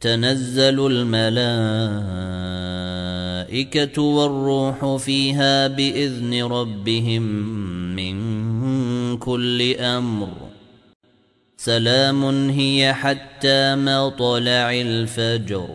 تنزل الملائكة والروح فيها بإذن ربهم من كل أمر. سلام هي حتى ما طلع الفجر.